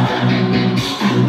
何?